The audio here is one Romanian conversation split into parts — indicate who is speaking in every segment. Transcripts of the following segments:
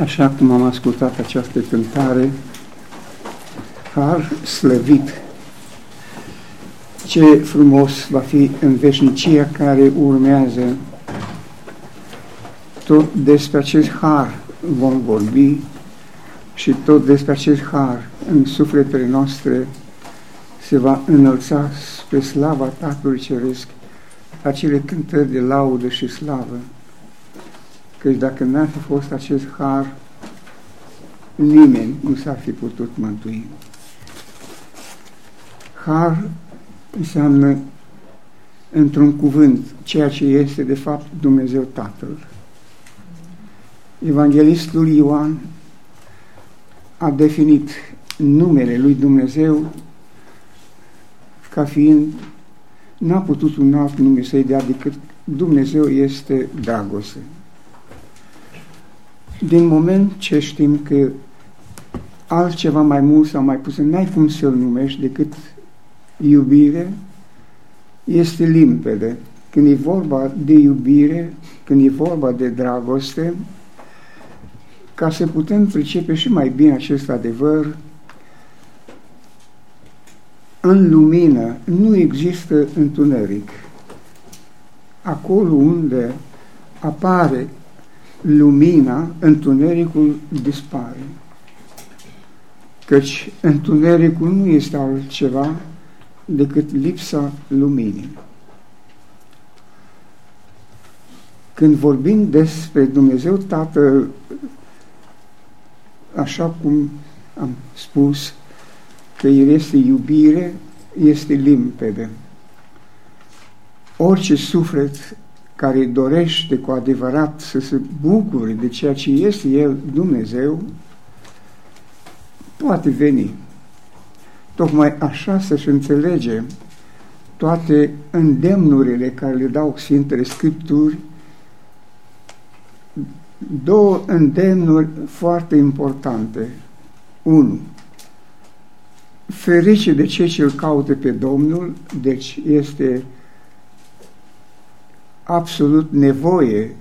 Speaker 1: Așa cum am ascultat această cântare, har slăvit, ce frumos va fi în veșnicia care urmează. Tot despre acest har vom vorbi și tot despre acest har în sufletele noastre se va înălța spre slava Tatălui Ceresc acele cântări de laudă și slavă. Căci dacă n-ar fi fost acest har, nimeni nu s-ar fi putut mântui. Har înseamnă, într-un cuvânt, ceea ce este de fapt Dumnezeu Tatăl. Evanghelistul Ioan a definit numele lui Dumnezeu ca fiind, n-a putut un alt nume să-i dea decât Dumnezeu este dragoste. Din moment ce știm că altceva mai mult sau mai puțin, n-ai cum să-l numești decât iubire, este limpede. Când e vorba de iubire, când e vorba de dragoste, ca să putem pricepe și mai bine acest adevăr, în lumină nu există întuneric. Acolo unde apare lumina, întunericul dispare. Căci întunericul nu este altceva decât lipsa luminii. Când vorbim despre Dumnezeu Tatăl, așa cum am spus, că El este iubire, este limpede. Orice suflet care dorește cu adevărat să se bucure de ceea ce este El, Dumnezeu, poate veni. Tocmai așa să-și înțelege toate îndemnurile care le dau Sfintele Scripturi, două îndemnuri foarte importante. Unu, ferice de cei ce îl caută pe Domnul, deci este absolut nevoie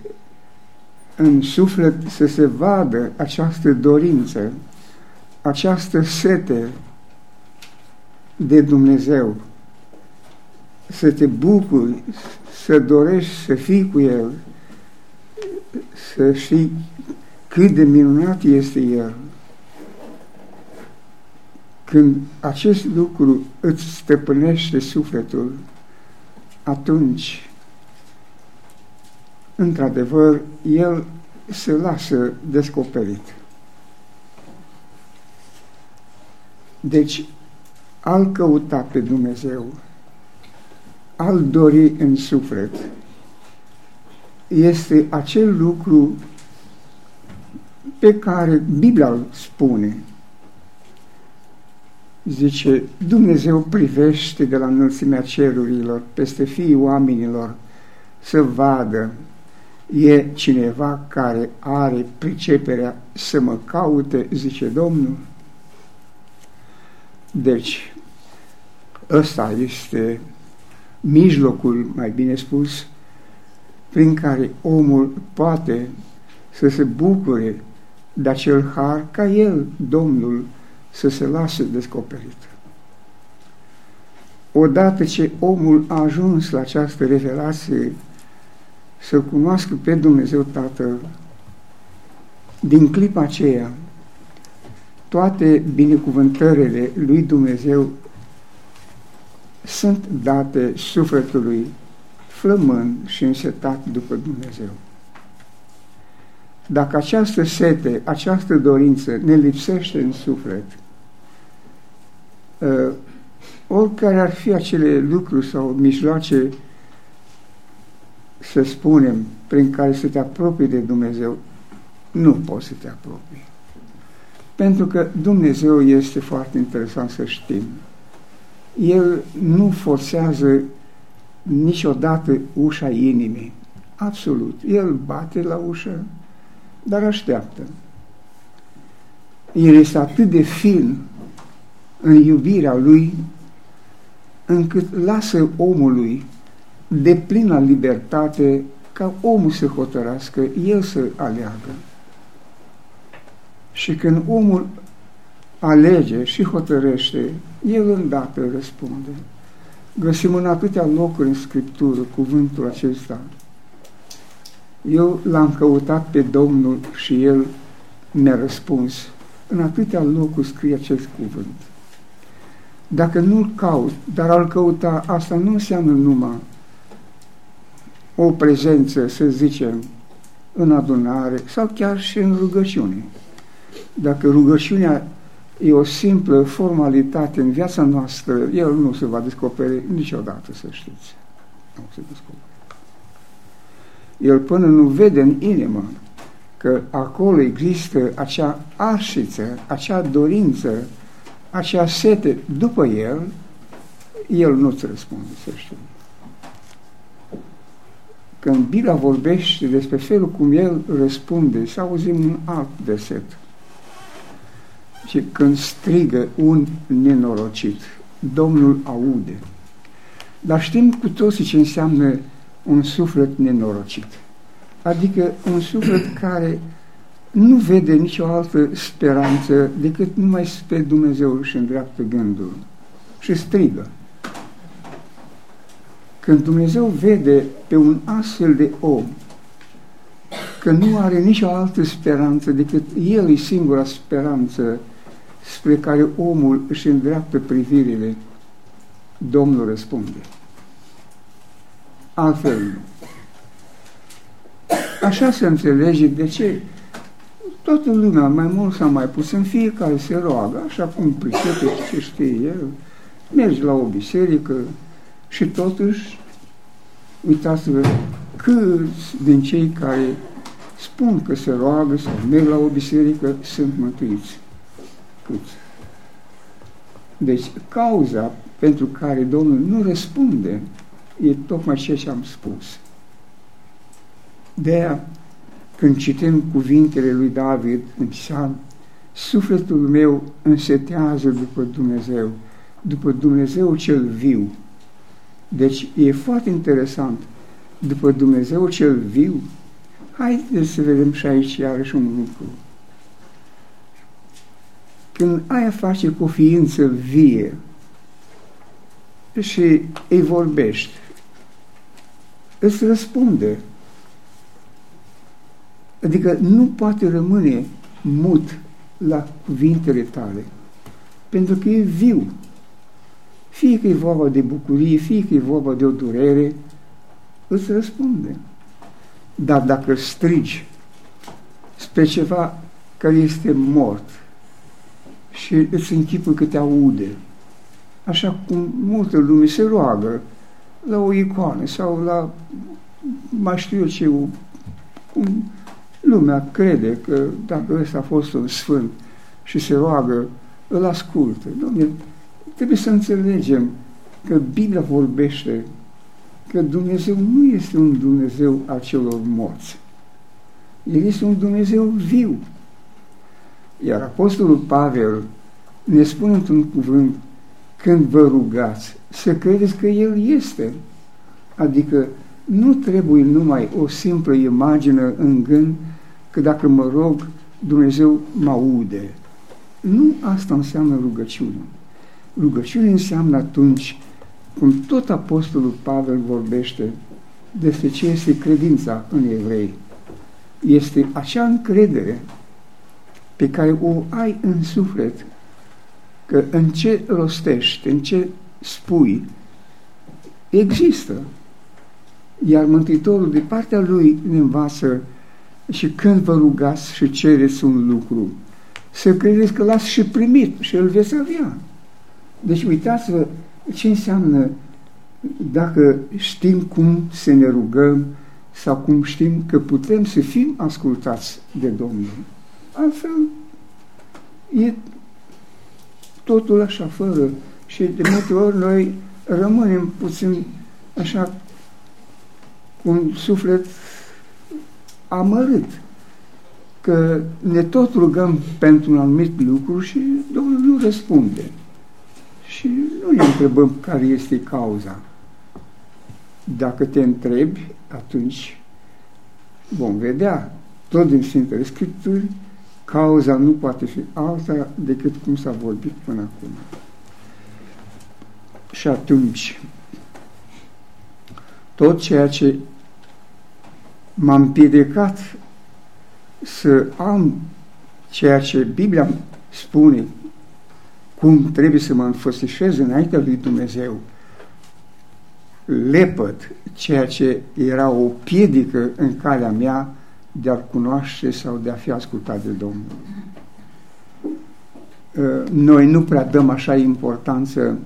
Speaker 1: în suflet să se vadă această dorință, această sete de Dumnezeu, să te bucuri, să dorești să fii cu El, să știi cât de minunat este El. Când acest lucru îți stăpânește sufletul, atunci într-adevăr, el se lasă descoperit. Deci, al căuta pe Dumnezeu, al dori în suflet, este acel lucru pe care Biblia îl spune. Zice, Dumnezeu privește de la înălțimea cerurilor peste fiii oamenilor să vadă e cineva care are priceperea să mă caute, zice Domnul. Deci, ăsta este mijlocul, mai bine spus, prin care omul poate să se bucure de acel har ca el, Domnul, să se lase descoperit. Odată ce omul a ajuns la această revelație să cunoască pe Dumnezeu Tatăl, din clipa aceea, toate binecuvântările lui Dumnezeu sunt date sufletului flămând și însetat după Dumnezeu. Dacă această sete, această dorință ne lipsește în suflet, uh, oricare ar fi acele lucruri sau mijloace să spunem, prin care să te apropii de Dumnezeu, nu poți să te apropii. Pentru că Dumnezeu este foarte interesant să știm. El nu forțează niciodată ușa inimii. Absolut. El bate la ușă, dar așteaptă. El este atât de fin în iubirea lui, încât lasă omului de plină libertate ca omul să hotărască, el să aleagă. Și când omul alege și hotărăște, el îndată răspunde. Găsim în atâtea locuri în Scriptură cuvântul acesta. Eu l-am căutat pe Domnul și El mi-a răspuns. În atâtea locuri scrie acest cuvânt. Dacă nu-l caut, dar al căuta, asta nu înseamnă numai o prezență, să zicem, în adunare sau chiar și în rugăciune. Dacă rugăciunea e o simplă formalitate în viața noastră, el nu se va descoperi niciodată, să știți. Nu se descoperi. El până nu vede în inimă că acolo există acea arșiță, acea dorință, acea sete după el, el nu-ți răspunde, să știți. Când Biblia vorbește despre felul cum el răspunde, să auzim un alt verset. Și când strigă un nenorocit, Domnul aude. Dar știm cu toții ce înseamnă un suflet nenorocit. Adică un suflet care nu vede nicio altă speranță decât numai spre Dumnezeu și îndreaptă gândul și strigă. Când Dumnezeu vede pe un astfel de om că nu are nicio altă speranță decât El e singura speranță spre care omul își îndreaptă privirile, Domnul răspunde. Altfel nu. Așa se înțelege de ce toată lumea, mai mult sau mai puțin, fiecare se roagă, așa cum pricepe ce știe el, mergi la o biserică și totuși, uitați-vă, câți din cei care spun că se roagă sau merg la o biserică sunt mântuiți. Câți? Deci, cauza pentru care Domnul nu răspunde e tocmai ceea ce am spus. De aia, când citim cuvintele lui David în psalm, sufletul meu însetează după Dumnezeu, după Dumnezeu cel viu. Deci e foarte interesant, după Dumnezeu cel viu, haideți să vedem și aici iarăși un lucru. Când ai a face cu o ființă vie și îi vorbești, îți răspunde Adică nu poate rămâne mut la cuvintele tale, pentru că e viu. Fie că e vorba de bucurie, fie că e vorba de o durere, îți răspunde. Dar dacă strigi spre ceva care este mort și îți închipă că te aude, așa cum multă lume se roagă la o icoană sau la, mai știu eu ce, cum Lumea crede că dacă ăsta a fost un sfânt și se roagă, îl ascultă. Dom'le, trebuie să înțelegem că Biblia vorbește că Dumnezeu nu este un Dumnezeu a celor morți. El este un Dumnezeu viu. Iar Apostolul Pavel ne spune într-un cuvânt, când vă rugați, să credeți că El este. Adică nu trebuie numai o simplă imagine în gând, că dacă mă rog, Dumnezeu mă aude. Nu asta înseamnă rugăciune. Rugăciune înseamnă atunci, cum tot Apostolul Pavel vorbește despre ce este credința în evrei, este acea încredere pe care o ai în suflet, că în ce rostești, în ce spui, există. Iar Mântuitorul, de partea lui, ne învață și când vă rugați și cereți un lucru, să credeți că l-ați și primit și îl veți avea. Deci uitați-vă ce înseamnă dacă știm cum să ne rugăm sau cum știm că putem să fim ascultați de Domnul. Altfel, e totul așa, fără. Și de multe ori noi rămânem puțin așa cu un suflet amărât că ne tot rugăm pentru un anumit lucru și Domnul nu răspunde. Și nu ne întrebăm care este cauza. Dacă te întrebi, atunci vom vedea tot din Sfintele Scripturi cauza nu poate fi alta decât cum s-a vorbit până acum. Și atunci, tot ceea ce m-am împiedicat să am ceea ce Biblia spune, cum trebuie să mă înfățișez înaintea lui Dumnezeu, lepăd ceea ce era o piedică în calea mea de a cunoaște sau de a fi ascultat de Domnul. Uh, noi nu prea dăm așa importanță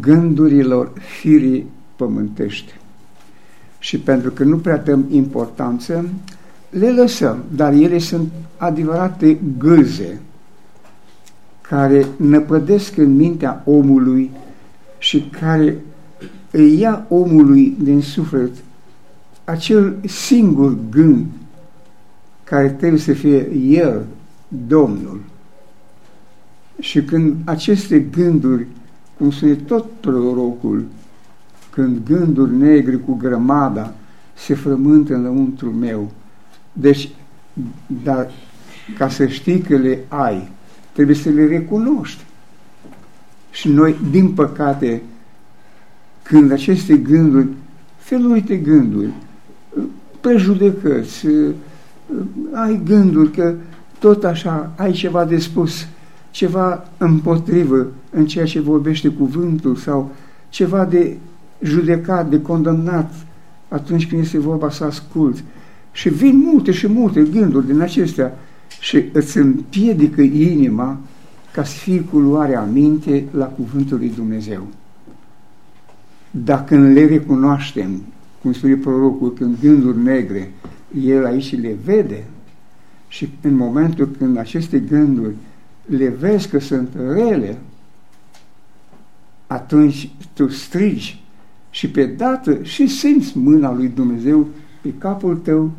Speaker 1: gândurilor firii pământești. Și pentru că nu prea dăm importanță, le lăsăm, dar ele sunt adevărate gâze care năpădesc în mintea omului și care îi ia omului din suflet acel singur gând care trebuie să fie El, Domnul. Și când aceste gânduri, cum spune tot prorocul, când gânduri negre cu grămada se frământă înăuntru meu, deci, dar ca să știi că le ai, trebuie să le recunoști. Și noi, din păcate, când aceste gânduri, felul de gânduri, prejudecăți, ai gânduri că tot așa ai ceva de spus, ceva împotrivă în ceea ce vorbește cuvântul sau ceva de judecat, de condamnat atunci când este vorba să asculți. Și vin multe și multe gânduri din acestea și îți împiedică inima ca să fii cu luarea minte la cuvântul lui Dumnezeu. Dacă le recunoaștem, cum spune prorocul, când gânduri negre, el aici le vede și în momentul când aceste gânduri le vezi că sunt rele, atunci tu strigi și pe dată și simți mâna lui Dumnezeu pe capul tău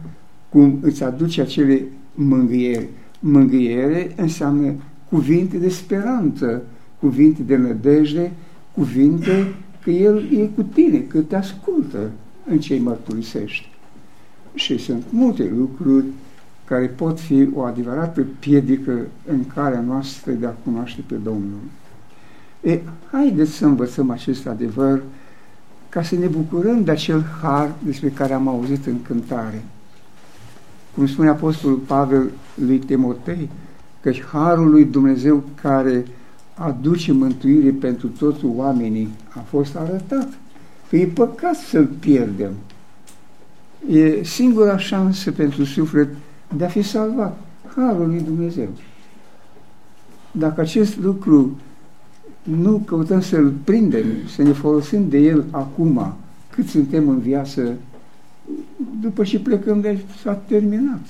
Speaker 1: cum îți aduce acele mângâieri. Mângâiere înseamnă cuvinte de speranță, cuvinte de nădejde, cuvinte că El e cu tine, că te ascultă în ce mărturisești. Și sunt multe lucruri care pot fi o adevărată piedică în calea noastră de a cunoaște pe Domnul. E, haideți să învățăm acest adevăr ca să ne bucurăm de acel har despre care am auzit în cântare. Cum spune Apostolul Pavel lui Timotei, că harul lui Dumnezeu care aduce mântuire pentru toți oamenii a fost arătat. Că e păcat să-l pierdem. E singura șansă pentru suflet de a fi salvat. Harul lui Dumnezeu. Dacă acest lucru nu căutăm să-l prindem, să ne folosim de el acum, cât suntem în viață, după ce plecăm de s-a terminat.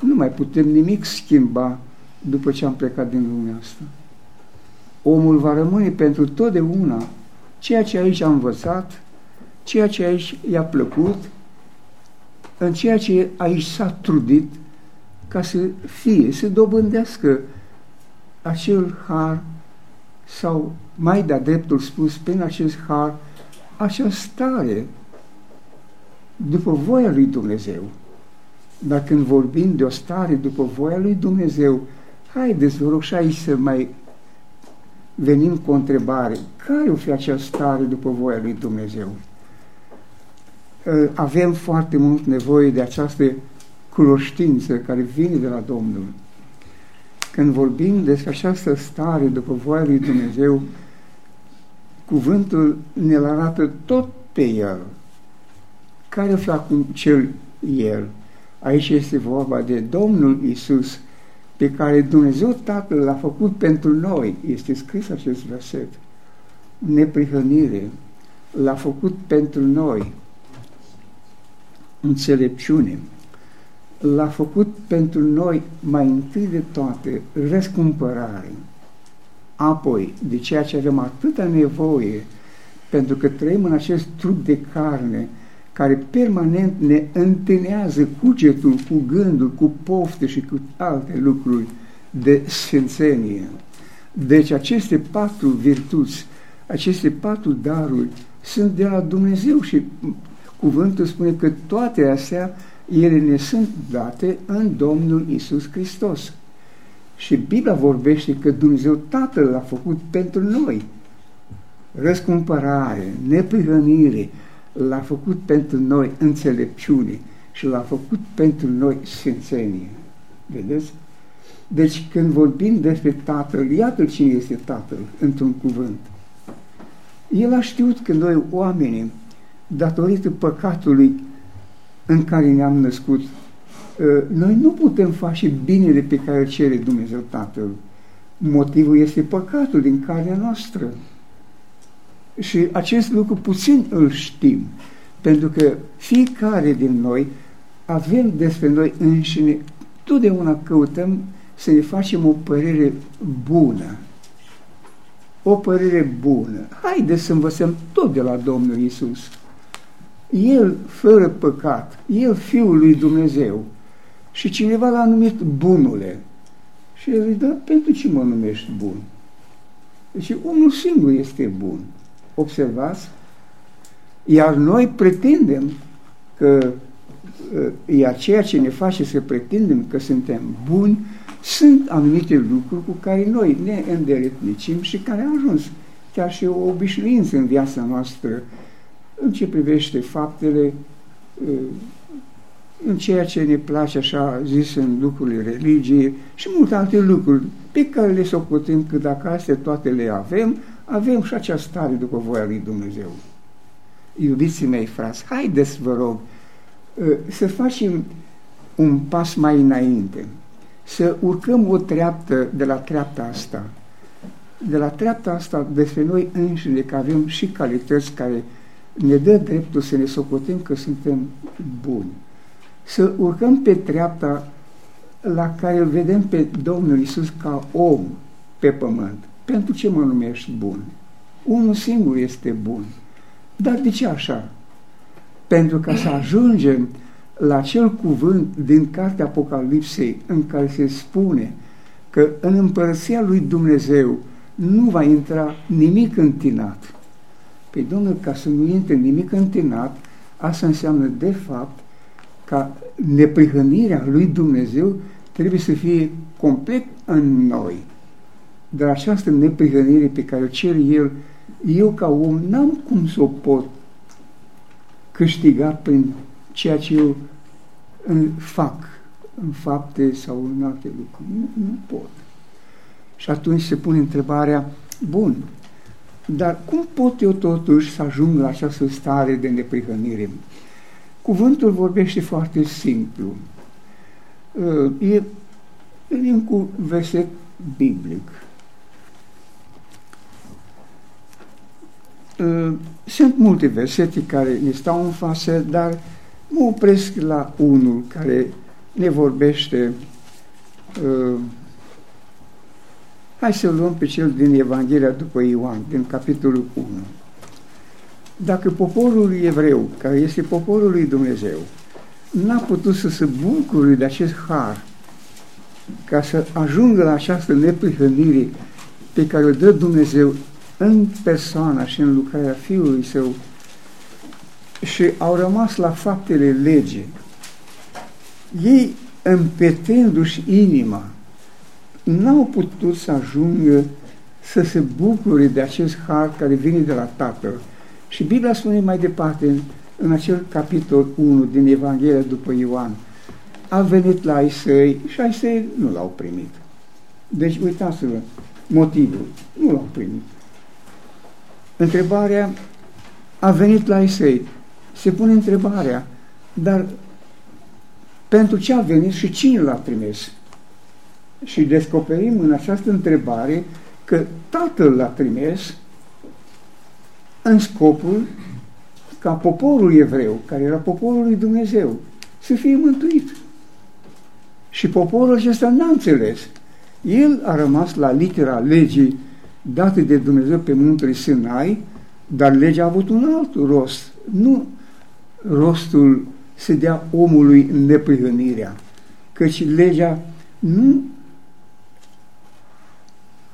Speaker 1: Nu mai putem nimic schimba după ce am plecat din lumea asta. Omul va rămâne pentru totdeauna ceea ce aici a învățat, ceea ce aici i-a plăcut, în ceea ce aici s-a trudit ca să fie, să dobândească acel har sau mai de-a dreptul spus, prin acest har, acea stare după voia lui Dumnezeu. Dar când vorbim de o stare după voia lui Dumnezeu, haideți, vă rog, și aici să mai venim cu o întrebare. Care o fi acea stare după voia lui Dumnezeu? Ă, avem foarte mult nevoie de această cunoștință care vine de la Domnul. Când vorbim despre această stare după voia lui Dumnezeu, cuvântul ne arată tot pe El. Care fi acum cel El? Aici este vorba de Domnul Isus, pe care Dumnezeu Tatăl l-a făcut pentru noi. Este scris acest verset. Neprihănire. L-a făcut pentru noi. Înțelepciune l-a făcut pentru noi mai întâi de toate răscumpărare, apoi de ceea ce avem atâta nevoie, pentru că trăim în acest trup de carne care permanent ne întânează cugetul cu gândul, cu pofte și cu alte lucruri de sfințenie. Deci aceste patru virtuți, aceste patru daruri sunt de la Dumnezeu și cuvântul spune că toate astea ele ne sunt date în Domnul Isus Hristos. Și Biblia vorbește că Dumnezeu Tatăl l-a făcut pentru noi. Răscumpărare, neprihănire, l-a făcut pentru noi înțelepciune și l-a făcut pentru noi sfințenie. Vedeți? Deci când vorbim despre Tatăl, iată cine este Tatăl într-un cuvânt. El a știut că noi oamenii, datorită păcatului în care ne-am născut, ă, noi nu putem face binele pe care îl cere Dumnezeu Tatăl. Motivul este păcatul din carnea noastră. Și acest lucru puțin îl știm, pentru că fiecare din noi avem despre noi înșine, totdeauna căutăm să ne facem o părere bună. O părere bună. Haideți să învățăm tot de la Domnul Isus. El, fără păcat, El, Fiul lui Dumnezeu. Și cineva l-a numit bunule. Și el îi dă, pentru ce mă numești bun? Deci unul singur este bun. Observați? Iar noi pretindem că iar ceea ce ne face să pretindem că suntem buni sunt anumite lucruri cu care noi ne îndeletnicim și care au ajuns chiar și o obișnuință în viața noastră în ce privește faptele, în ceea ce ne place așa zis în lucrurile religiei și multe alte lucruri pe care le socotim că dacă astea toate le avem, avem și această stare după voia lui Dumnezeu. Iubiții mei, frați, haideți, vă rog, să facem un pas mai înainte să urcăm o treaptă de la treapta asta. De la treapta asta despre noi înșine, că avem și calități care ne dă dreptul să ne socotim că suntem buni. Să urcăm pe treapta la care îl vedem pe Domnul Isus ca om pe pământ. Pentru ce mă numești bun? Unul singur este bun. Dar de ce așa? Pentru ca să ajungem la acel cuvânt din cartea Apocalipsei în care se spune că în împărăția lui Dumnezeu nu va intra nimic întinat. Păi, Domnul, ca să nu intre nimic întinat, asta înseamnă, de fapt, ca neprihănirea lui Dumnezeu trebuie să fie complet în noi. Dar această neprihănire pe care o cer El, eu ca om n-am cum să o pot câștiga prin ceea ce eu fac în fapte sau în alte lucruri. Nu, nu pot. Și atunci se pune întrebarea, bun, dar cum pot eu totuși să ajung la această stare de neprihănire? Cuvântul vorbește foarte simplu. Uh, e, e un verset biblic. Uh, sunt multe versete care ne stau în față, dar mă opresc la unul care ne vorbește uh, hai să luăm pe cel din Evanghelia după Ioan, din capitolul 1. Dacă poporul evreu, care este poporul lui Dumnezeu, n-a putut să se bucure de acest har, ca să ajungă la această neprihănire pe care o dă Dumnezeu în persoana și în lucrarea Fiului Său, și au rămas la faptele legii. Ei, împetându-și inima, n-au putut să ajungă să se bucure de acest har care vine de la Tatăl. Și Biblia spune mai departe, în, în acel capitol 1 din Evanghelia după Ioan, a venit la ai săi și ai săi nu l-au primit. Deci, uitați-vă, motivul, nu l-au primit. Întrebarea a venit la ai săi, se pune întrebarea, dar pentru ce a venit și cine l-a trimis? Și descoperim în această întrebare că Tatăl l-a trimis în scopul ca poporul evreu, care era poporul lui Dumnezeu, să fie mântuit. Și poporul acesta n-a înțeles. El a rămas la litera legii date de Dumnezeu pe muntele Sinai, dar legea a avut un alt rost. Nu rostul să dea omului neprihănirea, căci legea nu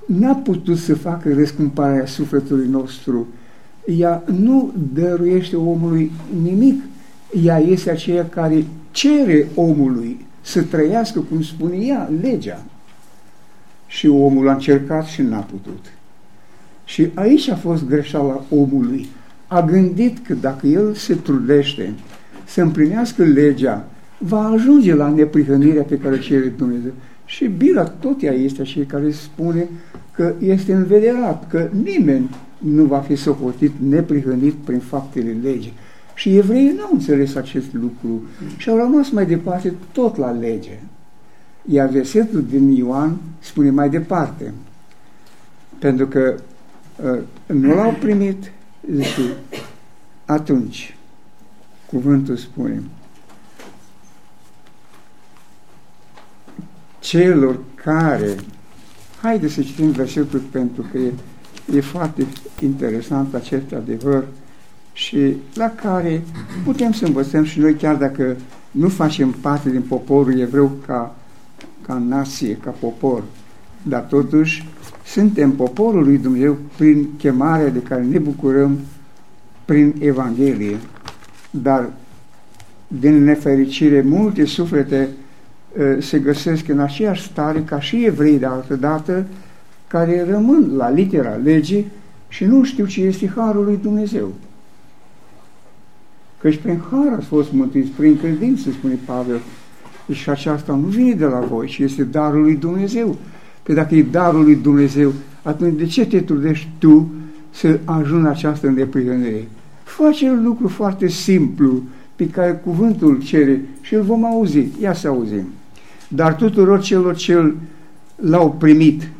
Speaker 1: n-a putut să facă răscumparea sufletului nostru. Ea nu dăruiește omului nimic. Ea este aceea care cere omului să trăiască cum spune ea, legea. Și omul a încercat și n-a putut. Și aici a fost greșeala omului. A gândit că dacă el se trudește să împlinească legea, va ajunge la neprihănirea pe care o cere Dumnezeu. Și Bila tot ea este cei care spune că este învederat, că nimeni nu va fi socotit neprihănit prin faptele legii. Și evreii nu au înțeles acest lucru și au rămas mai departe tot la lege. Iar versetul din Ioan spune mai departe, pentru că uh, nu l-au primit, zice, atunci, cuvântul spune, celor care, haideți să citim versetul pentru că e, e foarte interesant acest adevăr și la care putem să învățăm și noi chiar dacă nu facem parte din poporul evreu ca, ca nație, ca popor, dar totuși suntem poporul lui Dumnezeu prin chemarea de care ne bucurăm prin Evanghelie, dar din nefericire multe suflete uh, se găsesc în aceeași stare ca și evrei de altă dată, care rămân la litera legii și nu știu ce este Harul lui Dumnezeu. Căci prin har ați fost mântuiți, prin credință, spune Pavel. Și aceasta nu vine de la voi, ci este darul lui Dumnezeu. Că dacă e darul lui Dumnezeu, atunci de ce te trudești tu să ajungi la această neprihănire? Face un lucru foarte simplu pe care cuvântul cere și îl vom auzi. Ia să auzim. Dar tuturor celor ce l-au primit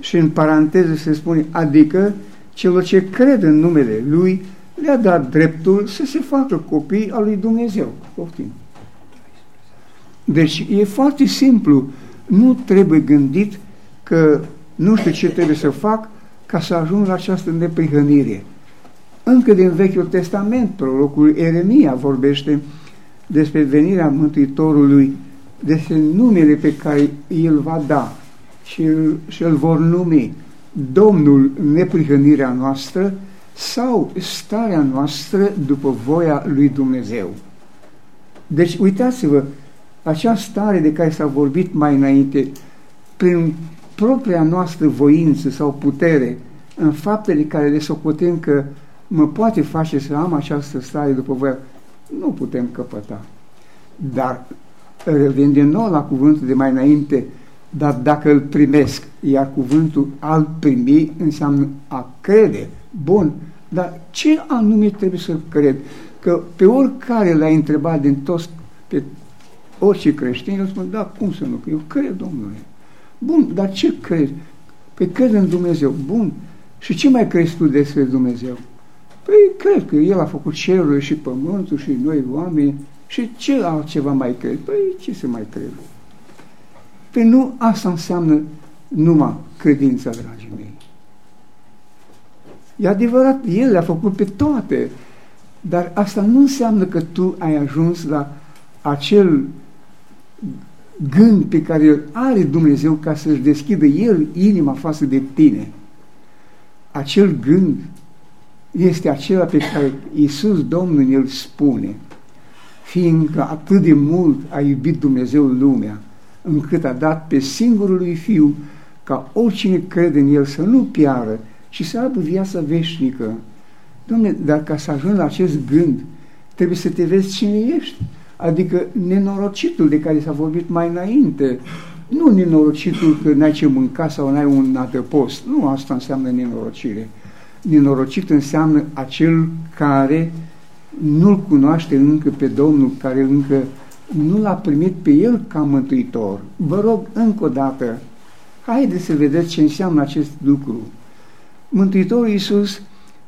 Speaker 1: și în paranteză se spune, adică celor ce cred în numele Lui, le-a dat dreptul să se facă copii al lui Dumnezeu. Poftim. Deci e foarte simplu. Nu trebuie gândit că nu știu ce trebuie să fac ca să ajung la această neprihănire. Încă din Vechiul Testament, prorocul Eremia vorbește despre venirea Mântuitorului, despre numele pe care îl va da și îl, și îl vor numi Domnul neprihănirea noastră sau starea noastră după voia lui Dumnezeu. Deci uitați-vă, acea stare de care s-a vorbit mai înainte, prin propria noastră voință sau putere, în faptele care le socotem că mă poate face să am această stare după voia, nu putem căpăta. Dar revin din nou la cuvântul de mai înainte, dar dacă îl primesc, iar cuvântul al primi înseamnă a crede, Bun, dar ce anume trebuie să cred? Că pe oricare l-ai întrebat din toți, pe orice creștin, el spune, da, cum să nu? Eu cred, Domnule. Bun, dar ce crezi? Păi cred în Dumnezeu. Bun. Și ce mai crezi tu despre Dumnezeu? Păi cred că El a făcut cerul și pământul și noi oameni și ce altceva mai cred? Păi ce să mai cred? Păi nu asta înseamnă numai credința, dragii mei. E adevărat, El le-a făcut pe toate, dar asta nu înseamnă că tu ai ajuns la acel gând pe care îl are Dumnezeu ca să-și deschidă El inima față de tine. Acel gând este acela pe care Iisus Domnul îl spune, fiindcă atât de mult a iubit Dumnezeu lumea, încât a dat pe singurul lui Fiu ca oricine crede în El să nu piară, și să aibă viața veșnică. Dom'le, dar ca să ajungi la acest gând, trebuie să te vezi cine ești. Adică nenorocitul de care s-a vorbit mai înainte. Nu nenorocitul că n-ai ce mânca sau n-ai un adăpost. Nu asta înseamnă nenorocire. Nenorocit înseamnă acel care nu-L cunoaște încă pe Domnul, care încă nu l-a primit pe El ca mântuitor. Vă rog încă o dată, haideți să vedeți ce înseamnă acest lucru. Mântuitorul Iisus,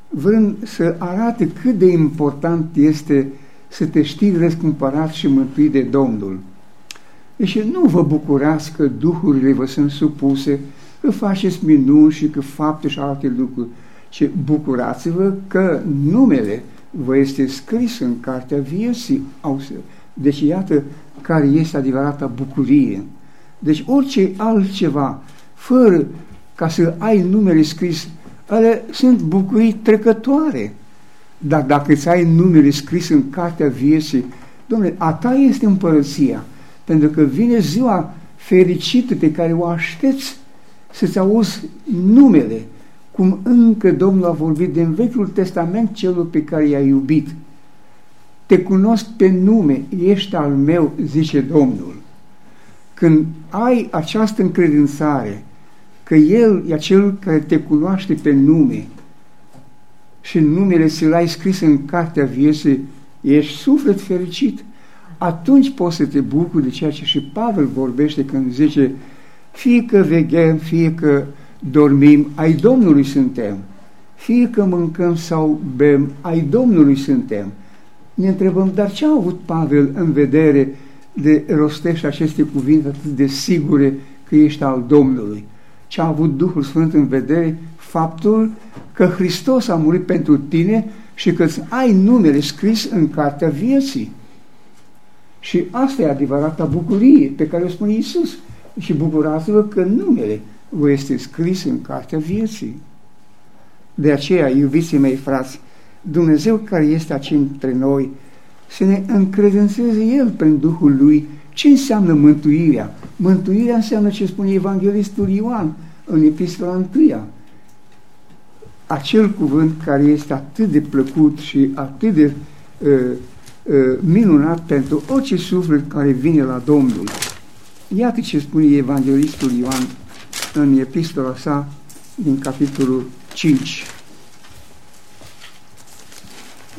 Speaker 1: vrând să arate cât de important este să te știi răscumpărat și mântuit de Domnul. Deci nu vă bucurați că duhurile vă sunt supuse, că faceți minuni și că fapte și alte lucruri, ci bucurați-vă că numele vă este scris în cartea vieții. Deci iată care este adevărata bucurie. Deci orice altceva, fără ca să ai numele scris ale sunt bucurii trecătoare. Dar dacă îți ai numele scris în cartea vieții, Domnule, a ta este împărăția, pentru că vine ziua fericită pe care o aștepți să-ți auzi numele, cum încă Domnul a vorbit din Vechiul Testament celor pe care i-a iubit. Te cunosc pe nume, ești al meu, zice Domnul. Când ai această încredințare că El e acel care te cunoaște pe nume și numele ți l-ai scris în cartea vieții, ești suflet fericit, atunci poți să te bucuri de ceea ce și Pavel vorbește când zice fie că veghem, fie că dormim, ai Domnului suntem. Fie că mâncăm sau bem, ai Domnului suntem. Ne întrebăm, dar ce a avut Pavel în vedere de rostește aceste cuvinte atât de sigure că ești al Domnului? Ce a avut Duhul Sfânt în vedere? Faptul că Hristos a murit pentru tine și că ai numele scris în cartea vieții. Și asta e adevărata bucurie pe care o spune Iisus. Și bucurați-vă că numele vă este scris în cartea vieții. De aceea, iubiții mei frați, Dumnezeu care este aici între noi, să ne încredințeze El prin Duhul Lui ce înseamnă mântuirea. Mântuirea înseamnă ce spune Evanghelistul Ioan în Epistola 1 acel cuvânt care este atât de plăcut și atât de uh, uh, minunat pentru orice suflet care vine la Domnul. Iată ce spune Evanghelistul Ioan în epistola sa din capitolul 5.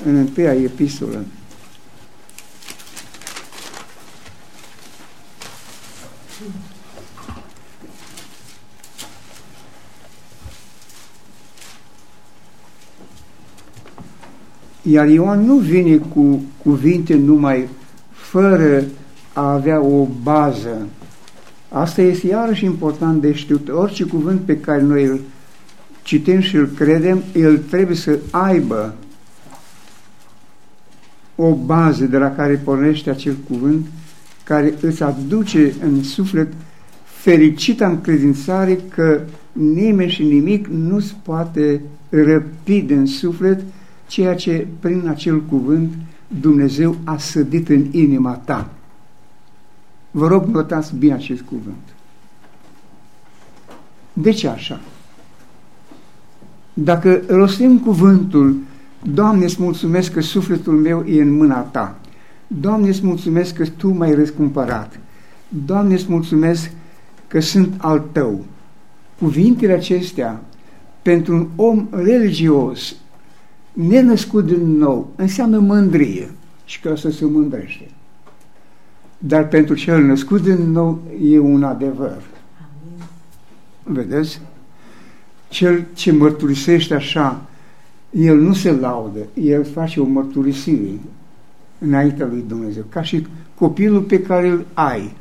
Speaker 1: În întâia epistolă. Iar Ioan nu vine cu cuvinte numai fără a avea o bază. Asta este iarăși important de știut. Orice cuvânt pe care noi îl citim și îl credem, el trebuie să aibă o bază de la care pornește acel cuvânt, care îți aduce în suflet fericita încredințare că nimeni și nimic nu-ți poate răpi din suflet ceea ce prin acel cuvânt Dumnezeu a sădit în inima ta. Vă rog, notați bine acest cuvânt. De ce așa? Dacă rostim cuvântul, Doamne, îți mulțumesc că sufletul meu e în mâna Ta. Doamne, îți mulțumesc că Tu m-ai răscumpărat. Doamne, îți mulțumesc că sunt al Tău. Cuvintele acestea, pentru un om religios, nenăscut din nou, înseamnă mândrie și că să se mândrește. Dar pentru cel născut din nou e un adevăr. Vedeți? Cel ce mărturisește așa, el nu se laudă, el face o mărturisire înaintea lui Dumnezeu, ca și copilul pe care îl ai,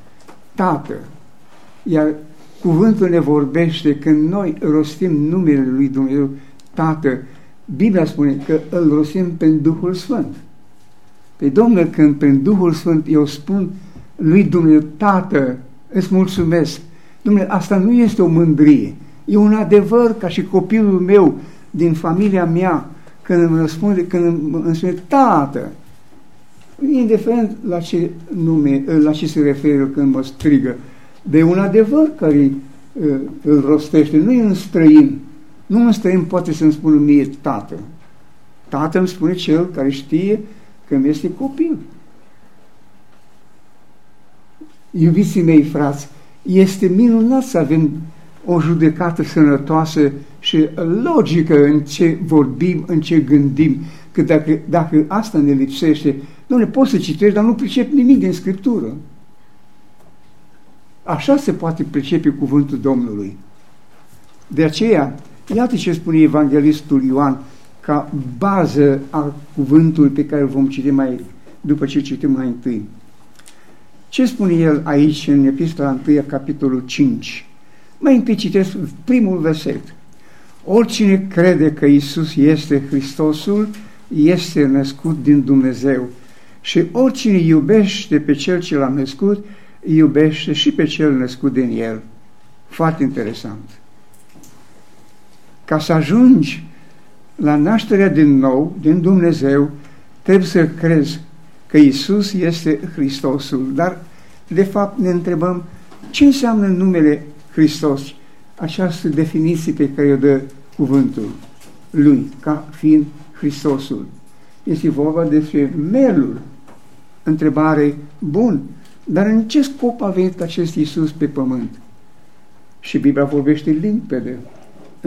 Speaker 1: tată. Iar cuvântul ne vorbește când noi rostim numele lui Dumnezeu, tată, Biblia spune că îl rostim prin Duhul Sfânt. Pe Domnul, când prin Duhul Sfânt eu spun lui Dumnezeu, Tată, îți mulțumesc. Dumnezeu, asta nu este o mândrie. E un adevăr ca și copilul meu din familia mea, când îmi răspunde, când îmi spune, Tată, indiferent la ce nume, la ce se referă când mă strigă, de un adevăr care uh, îl rostește, nu e un străin. Nu un străin poate să-mi spună mie tată. Tată îmi spune cel care știe că mi este copil. Iubiții mei frați, este minunat să avem o judecată sănătoasă și logică în ce vorbim, în ce gândim, că dacă, dacă asta ne lipsește, nu ne poți să citești, dar nu pricep nimic din Scriptură. Așa se poate pricepe cuvântul Domnului. De aceea, iată ce spune Evanghelistul Ioan ca bază a cuvântului pe care îl vom citi mai după ce citim mai întâi. Ce spune el aici în epistola 1, capitolul 5? Mai întâi citesc primul verset. Oricine crede că Isus este Hristosul, este născut din Dumnezeu. Și oricine iubește pe cel ce l-a născut, iubește și pe cel născut din el. Foarte interesant. Ca să ajungi la nașterea din nou, din Dumnezeu, trebuie să crezi că Isus este Hristosul, dar de fapt ne întrebăm ce înseamnă numele Hristos, această definiție pe care o dă cuvântul lui, ca fiind Hristosul. Este vorba despre melul. Întrebare, bun, dar în ce scop a venit acest Iisus pe pământ? Și Biblia vorbește limpede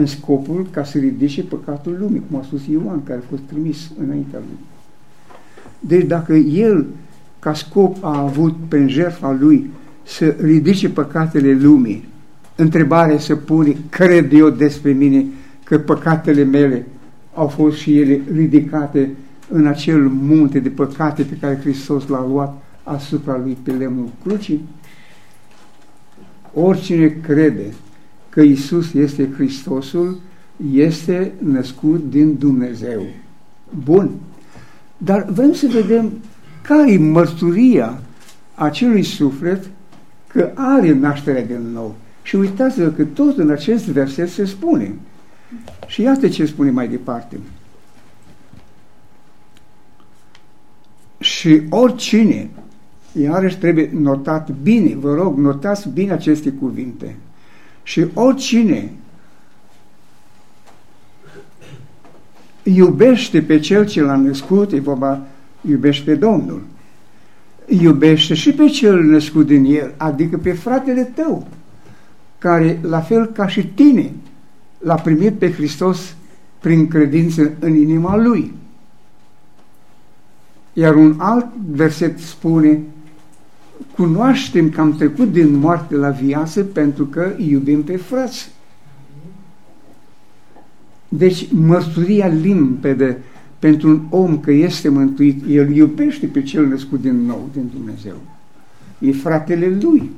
Speaker 1: în scopul ca să ridice păcatul lumii, cum a spus Ioan, care a fost trimis înaintea lui. Deci dacă el, ca scop, a avut pe jertfa lui să ridice păcatele lumii, întrebare să pune, cred eu despre mine că păcatele mele au fost și ele ridicate în acel munte de păcate pe care Hristos l-a luat asupra lui pe lemnul crucii? Oricine crede că Isus este Hristosul, este născut din Dumnezeu. Bun. Dar vrem să vedem care e mărturia acelui suflet că are nașterea din nou. Și uitați-vă că tot în acest verset se spune. Și iată ce spune mai departe. Și oricine, iarăși trebuie notat bine, vă rog, notați bine aceste cuvinte. Și oricine iubește pe cel ce l-a născut, e vorba, iubește pe Domnul. Iubește și pe cel născut din el, adică pe fratele tău, care, la fel ca și tine, l-a primit pe Hristos prin credință în inima lui. Iar un alt verset spune, cunoaștem că am trecut din moarte la viață pentru că iubim pe frați. Deci mărturia limpede pentru un om că este mântuit, el iubește pe cel născut din nou, din Dumnezeu. E fratele lui.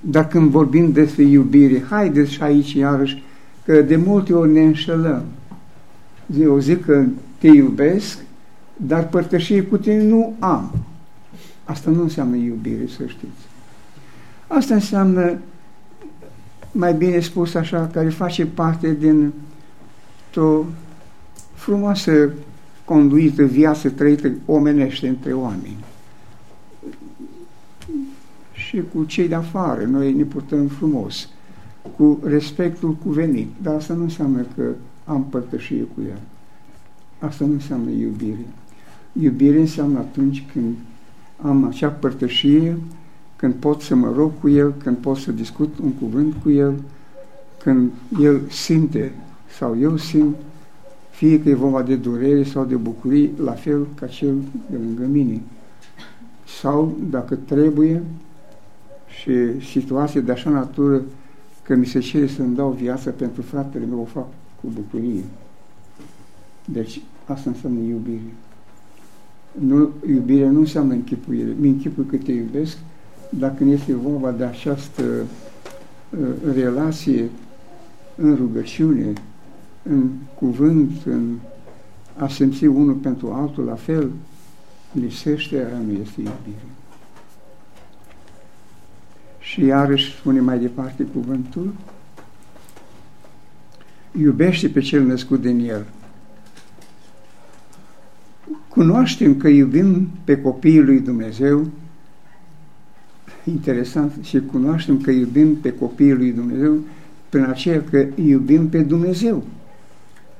Speaker 1: Dar când vorbim despre iubire, haideți și aici iarăși că de multe ori ne înșelăm. Eu zic că te iubesc, dar părtășie cu tine nu am. Asta nu înseamnă iubire, să știți. Asta înseamnă, mai bine spus așa, care face parte din o frumoasă conduită viață trăită omenește între oameni. Și cu cei de afară, noi ne purtăm frumos, cu respectul cuvenit, dar asta nu înseamnă că am părtășie cu el. Asta nu înseamnă iubire. Iubire înseamnă atunci când am acea părtășie, când pot să mă rog cu el, când pot să discut un cuvânt cu el, când el simte sau eu simt, fie că e vorba de durere sau de bucurie, la fel ca cel de lângă mine. Sau, dacă trebuie, și situație de așa natură că mi se cere să-mi dau viața pentru fratele meu, o fac cu bucurie. Deci, asta înseamnă iubire. Nu, iubire nu înseamnă închipuire. Mi închipui că te iubesc, dar când este vorba de această uh, relație în rugăciune, în cuvânt, în a simți unul pentru altul la fel, lisește, aia nu este iubire. Și iarăși spune mai departe cuvântul, iubește pe cel născut din el. Cunoaștem că iubim pe copiii lui Dumnezeu, interesant, și cunoaștem că iubim pe copiii lui Dumnezeu prin aceea că iubim pe Dumnezeu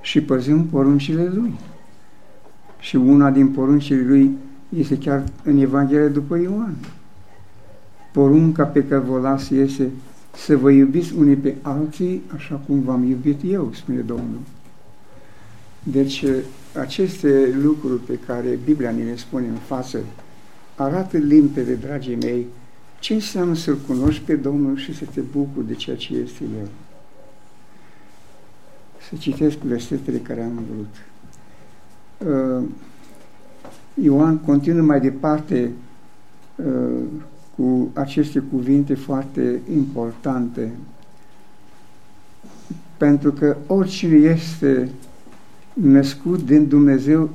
Speaker 1: și păzim poruncile Lui. Și una din poruncile Lui este chiar în Evanghelia după Ioan. Porunca pe care vă las este să vă iubiți unii pe alții așa cum v-am iubit eu, spune Domnul. Deci aceste lucruri pe care Biblia ne le spune în față arată limpede, dragii mei, ce înseamnă să-L cunoști pe Domnul și să te bucuri de ceea ce este El. Să citesc versetele care am vrut. Uh, Ioan continuă mai departe uh, cu aceste cuvinte foarte importante, pentru că oricine este născut din Dumnezeu,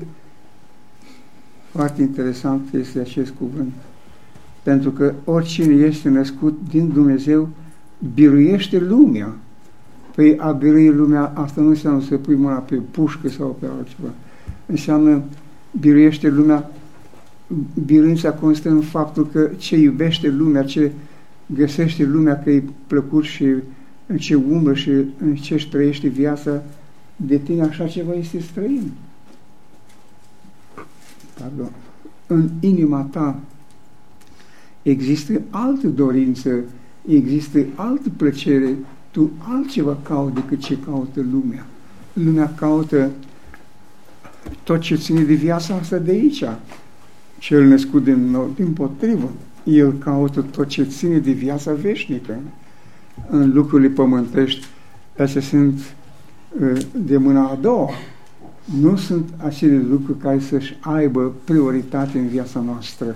Speaker 1: foarte interesant este acest cuvânt, pentru că oricine este născut din Dumnezeu biruiește lumea. Păi a birui lumea, asta nu înseamnă să pui mâna pe pușcă sau pe altceva. Înseamnă biruiește lumea biruința constă în faptul că ce iubește lumea, ce găsește lumea că e plăcut și în ce umbră și în ce își trăiește viața, de tine așa ceva este străin. Pardon. În inima ta există altă dorință, există altă plăcere, tu altceva cauți decât ce caută lumea. Lumea caută tot ce ține de viața asta de aici. Cel născut din nou, din potrivă, el caută tot ce ține de viața veșnică. În lucrurile pământești, astea sunt ă, de mâna a doua. Nu sunt acele lucruri care să-și aibă prioritate în viața noastră.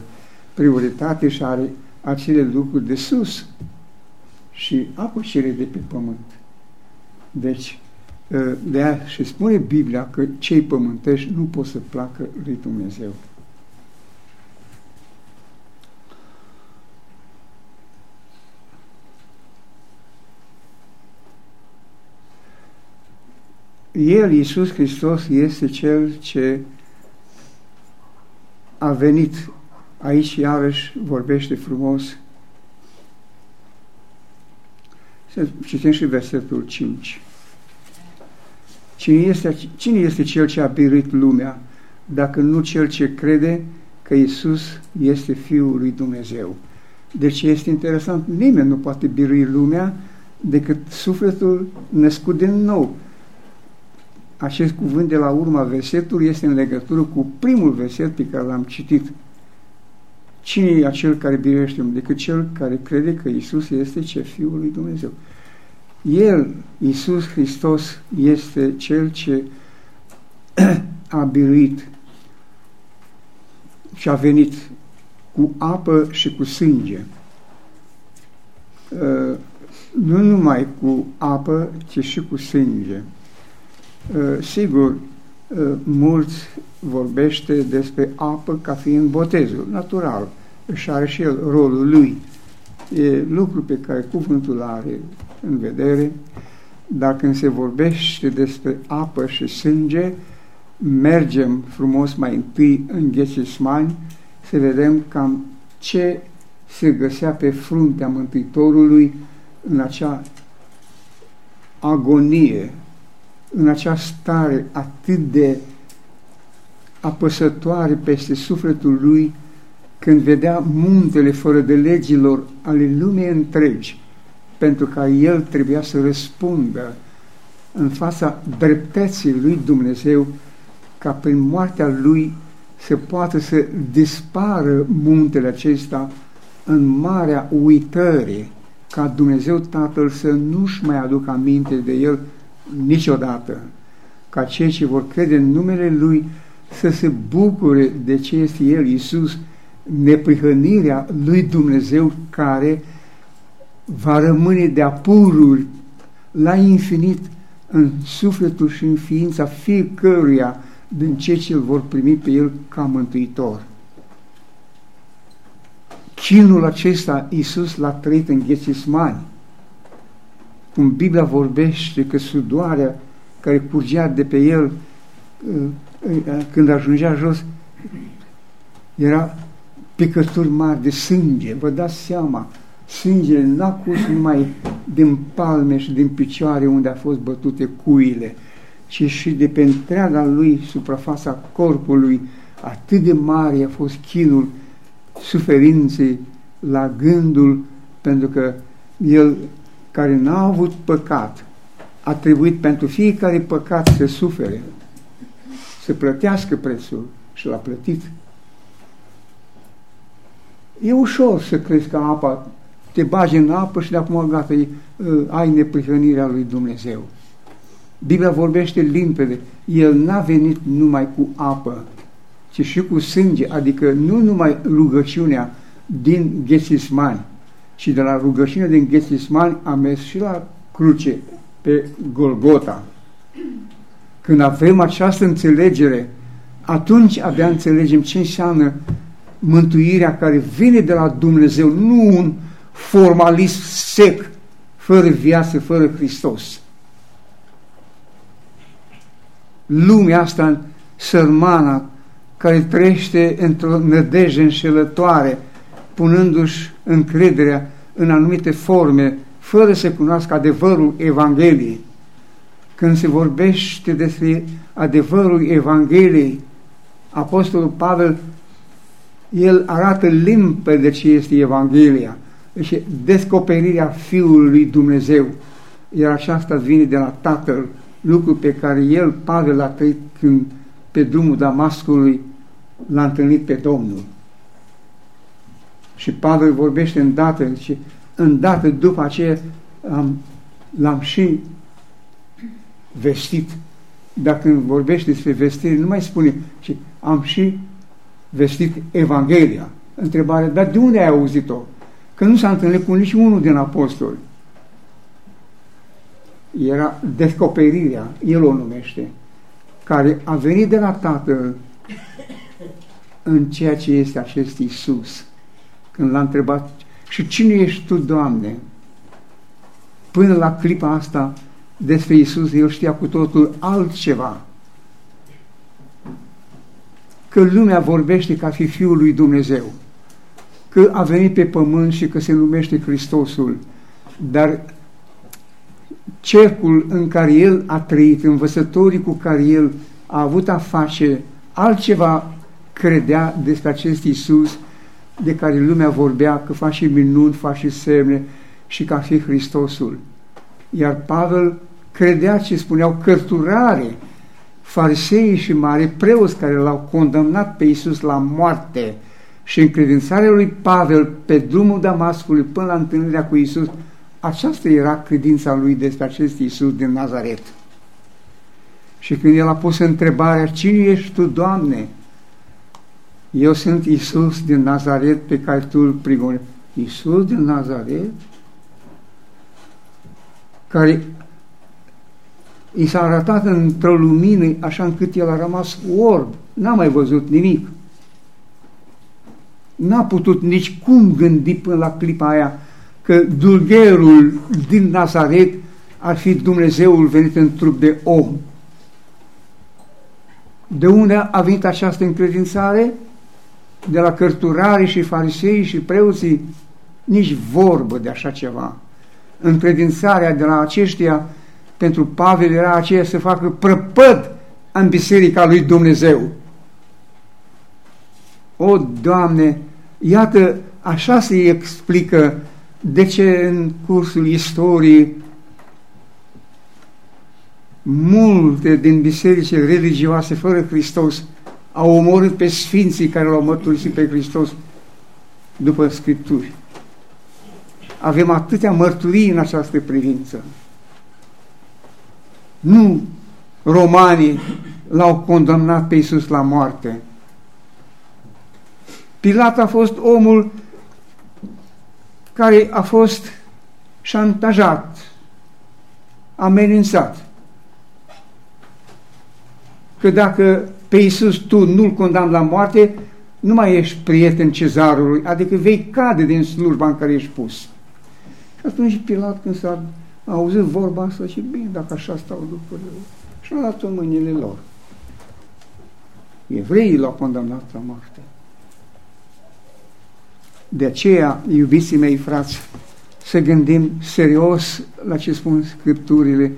Speaker 1: Prioritate și are acele lucruri de sus și apă cele de pe pământ. Deci, ă, de aia și spune Biblia că cei pământești nu pot să placă lui Dumnezeu. El, Iisus Hristos, este Cel ce a venit aici iarăși vorbește frumos. Să citim și versetul 5. Cine este, cine este Cel ce a biruit lumea, dacă nu Cel ce crede că Iisus este Fiul lui Dumnezeu? Deci este interesant, nimeni nu poate birui lumea decât sufletul născut din nou, acest cuvânt de la urma versetului este în legătură cu primul verset pe care l-am citit. Cine e acel care birește decât cel care crede că Isus este ce Fiul lui Dumnezeu? El, Isus Hristos, este cel ce a biruit și a venit cu apă și cu sânge. Uh, nu numai cu apă, ci și cu sânge. Uh, sigur, uh, mulți vorbește despre apă ca fiind botezul, natural, și are și el rolul lui. E lucru pe care cuvântul are în vedere, dar când se vorbește despre apă și sânge, mergem frumos mai întâi în Ghețismani să vedem cam ce se găsea pe fruntea Mântuitorului în acea agonie în acea stare atât de apăsătoare peste sufletul lui când vedea muntele fără de legilor ale lumii întregi, pentru că el trebuia să răspundă în fața dreptății lui Dumnezeu ca prin moartea lui să poată să dispară muntele acesta în marea uitării, ca Dumnezeu Tatăl să nu-și mai aducă aminte de el niciodată ca cei ce vor crede în numele Lui să se bucure de ce este El, Iisus, neprihănirea Lui Dumnezeu care va rămâne de-a pururi la infinit în sufletul și în ființa fiecăruia din cei ce îl vor primi pe El ca Mântuitor. Chinul acesta Iisus l-a trăit în Ghețismani cum Biblia vorbește că sudoarea care curgea de pe el uh, uh, când ajungea jos era picături mari de sânge. Vă dați seama, sângele n-a curs numai din palme și din picioare unde a fost bătute cuile, ci și de pe întreaga lui suprafața corpului, atât de mare a fost chinul suferinței la gândul, pentru că el care n-a avut păcat, a trebuit pentru fiecare păcat să sufere, să plătească prețul și l-a plătit. E ușor să crezi că apa, te bagi în apă și de acum gata, e, ă, ai neprihănirea lui Dumnezeu. Biblia vorbește limpede. El n-a venit numai cu apă, ci și cu sânge, adică nu numai rugăciunea din Ghețismani, și de la rugăciune din Ghețismani a mers și la cruce pe Golgota. Când avem această înțelegere, atunci abia înțelegem ce înseamnă mântuirea care vine de la Dumnezeu, nu un formalism sec, fără viață, fără Hristos. Lumea asta sărmana care trăiește într-o nădejde înșelătoare, punându-și încrederea în anumite forme, fără să cunoască adevărul Evangheliei. Când se vorbește despre adevărul Evangheliei, Apostolul Pavel, el arată limpede ce este Evanghelia, deci descoperirea Fiului lui Dumnezeu, iar aceasta vine de la Tatăl, lucru pe care el, Pavel, l-a trăit când pe drumul Damascului l-a întâlnit pe Domnul. Și Pavel vorbește îndată, și îndată după aceea am, l-am și vestit. Dacă vorbește despre vestire, nu mai spune, ci am și vestit Evanghelia. Întrebare, dar de unde ai auzit-o? Că nu s-a întâlnit cu nici unul din apostoli. Era descoperirea, el o numește, care a venit de la Tatăl în ceea ce este acest Isus. Când l-a întrebat, și cine ești tu, Doamne? Până la clipa asta despre Isus, el știa cu totul altceva. Că lumea vorbește ca fi Fiul lui Dumnezeu, că a venit pe pământ și că se numește Hristosul, dar cercul în care el a trăit, învățătorii cu care el a avut a face, altceva credea despre acest Isus de care lumea vorbea că face minuni, face semne și că ar fi Hristosul. Iar Pavel credea ce spuneau cărturare, farisei și mari preoți care l-au condamnat pe Isus la moarte și încredințarea lui Pavel pe drumul Damascului până la întâlnirea cu Isus, aceasta era credința lui despre acest Isus din Nazaret. Și când el a pus întrebarea, cine ești tu, Doamne? Eu sunt Isus din Nazaret pe care tu îl prigonești. Isus din Nazaret? Care i s-a arătat într-o lumină așa încât el a rămas orb, n-a mai văzut nimic. N-a putut nici cum gândi până la clipa aia că dulgherul din Nazaret ar fi Dumnezeul venit în trup de om. De unde a venit această încredințare? De la cărturari și farisei și preoții, nici vorbă de așa ceva. Încredințarea de la aceștia pentru Pavel era aceea să facă prăpăd în biserica lui Dumnezeu. O, Doamne, iată, așa se explică de ce în cursul istoriei multe din bisericile religioase fără Hristos au omorât pe sfinții care l-au mărturisit pe Hristos după Scripturi. Avem atâtea mărturii în această privință. Nu romanii l-au condamnat pe Iisus la moarte. Pilat a fost omul care a fost șantajat, amenințat. Că dacă pe Iisus tu nu-l condamni la moarte, nu mai ești prieten cezarului, adică vei cade din slujba în care ești pus. Și atunci Pilat când s-a auzit vorba asta și bine, dacă așa stau lucrurile, și a dat în mâinile lor. Evreii l-au condamnat la moarte. De aceea, iubiții mei frați, să gândim serios la ce spun Scripturile,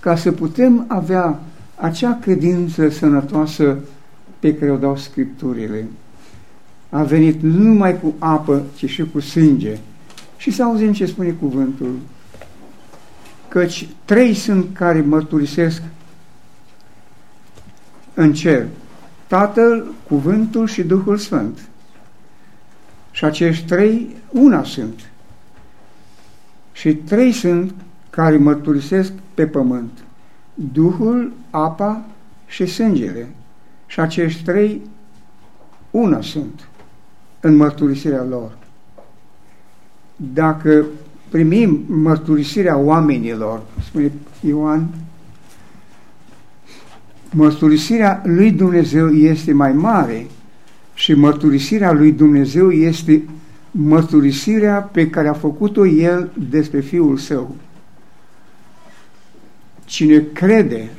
Speaker 1: ca să putem avea acea credință sănătoasă pe care o dau Scripturile. A venit nu numai cu apă, ci și cu sânge. Și să auzim ce spune cuvântul. Căci trei sunt care mărturisesc în cer. Tatăl, Cuvântul și Duhul Sfânt. Și acești trei, una sunt. Și trei sunt care mărturisesc pe pământ. Duhul, apa și sângele. Și acești trei, una sunt în mărturisirea lor. Dacă primim mărturisirea oamenilor, spune Ioan, mărturisirea lui Dumnezeu este mai mare și mărturisirea lui Dumnezeu este mărturisirea pe care a făcut-o El despre Fiul Său. Cine crede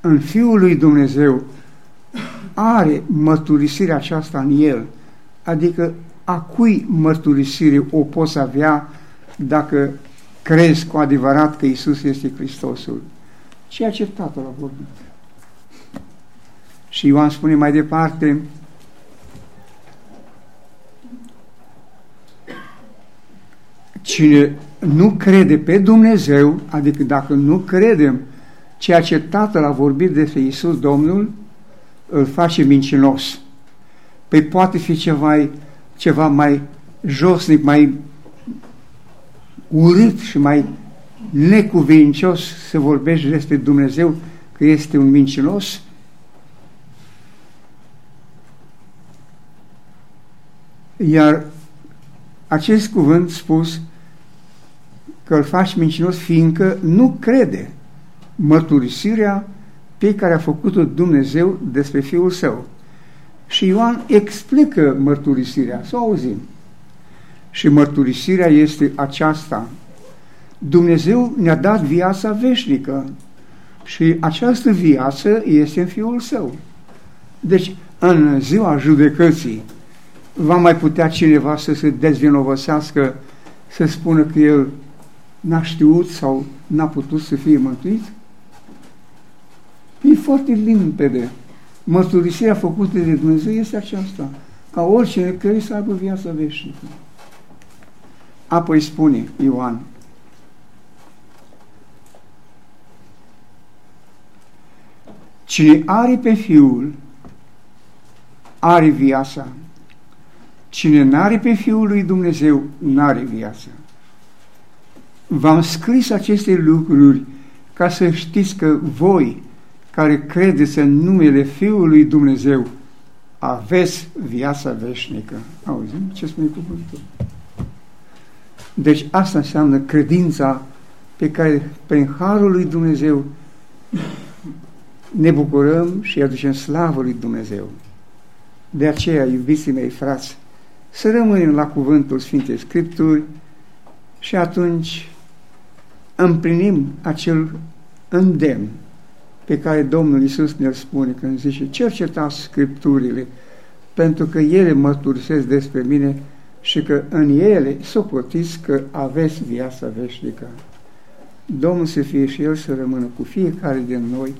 Speaker 1: în Fiul lui Dumnezeu are mărturisirea aceasta în el, adică a cui mărturisire o poți avea dacă crezi cu adevărat că Isus este Hristosul? Ceea ce Tatăl a vorbit. Și Ioan spune mai departe, cine nu crede pe Dumnezeu, adică dacă nu credem ceea ce Tatăl a vorbit despre Isus Domnul, îl face mincinos. Păi poate fi ceva, ceva mai josnic, mai urât și mai necuvincios să vorbești despre Dumnezeu că este un mincinos? Iar acest cuvânt spus că îl faci mincinos fiindcă nu crede mărturisirea pe care a făcut-o Dumnezeu despre Fiul Său. Și Ioan explică mărturisirea, să o auzim. Și mărturisirea este aceasta. Dumnezeu ne-a dat viața veșnică și această viață este în Fiul Său. Deci, în ziua judecății, va mai putea cineva să se dezvinovăsească, să spună că el n-a știut sau n-a putut să fie mântuit? E foarte limpede. Mărturisirea făcută de Dumnezeu este aceasta, ca oricine crede să aibă viața veșnică. Apoi spune Ioan, Cine are pe Fiul, are viața. Cine n-are pe Fiul lui Dumnezeu, n-are viața. V-am scris aceste lucruri ca să știți că voi, care credeți în numele Fiului Dumnezeu, aveți viața veșnică. Auzim ce spune cuvântul? Deci asta înseamnă credința pe care, prin Harul lui Dumnezeu, ne bucurăm și aducem slavă lui Dumnezeu. De aceea, iubiții mei frați, să rămânem la cuvântul Sfintei Scripturi și atunci împlinim acel îndemn pe care Domnul Isus ne-l spune când zice cercetați Scripturile pentru că ele mărturisesc despre mine și că în ele socotiți că aveți viața veșnică. Domnul să fie și El să rămână cu fiecare din noi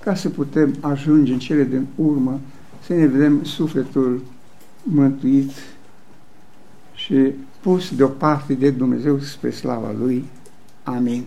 Speaker 1: ca să putem ajunge în cele din urmă să ne vedem sufletul mântuit și pus deoparte de Dumnezeu spre slava Lui. 阿明